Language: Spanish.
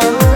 my